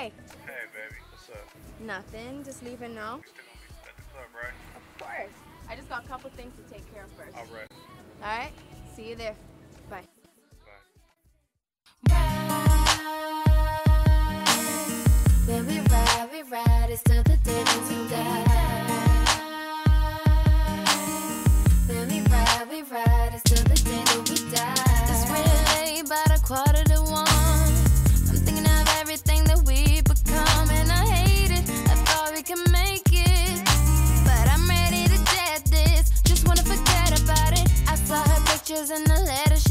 Hey. Hey, baby. What's up? Nothing. Just leaving now. You still gonna be at the club, right? Of course. I just got a couple things to take care of first. All right. All right. See you there. Bye. Bye. Ride, we ride. It's the day. letters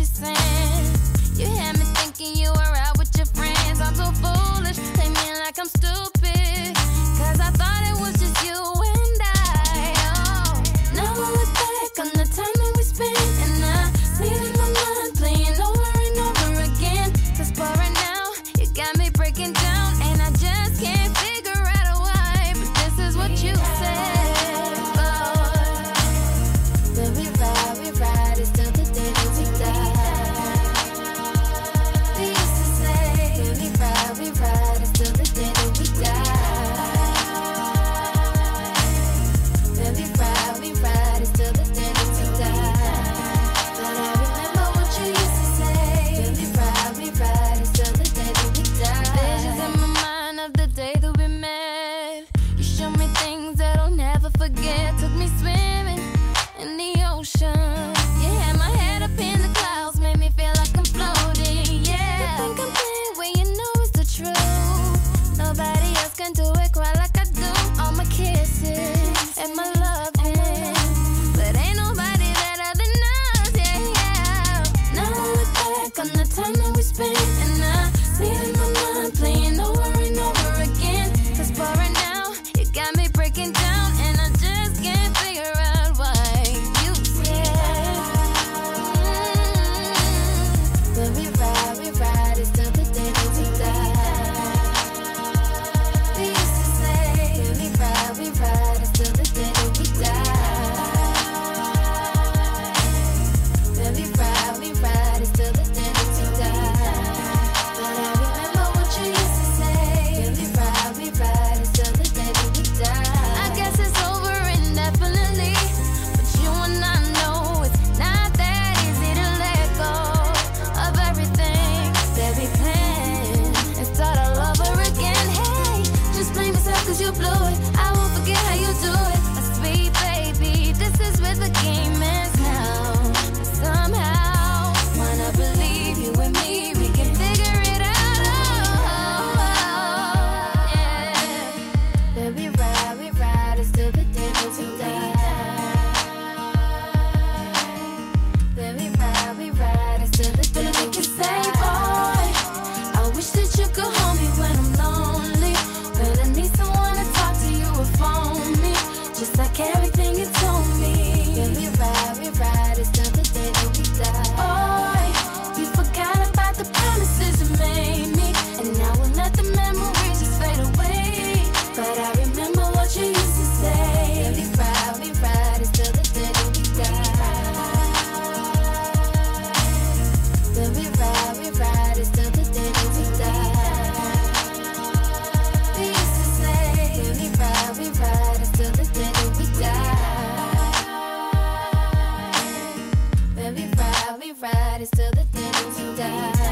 bodies till the day you die.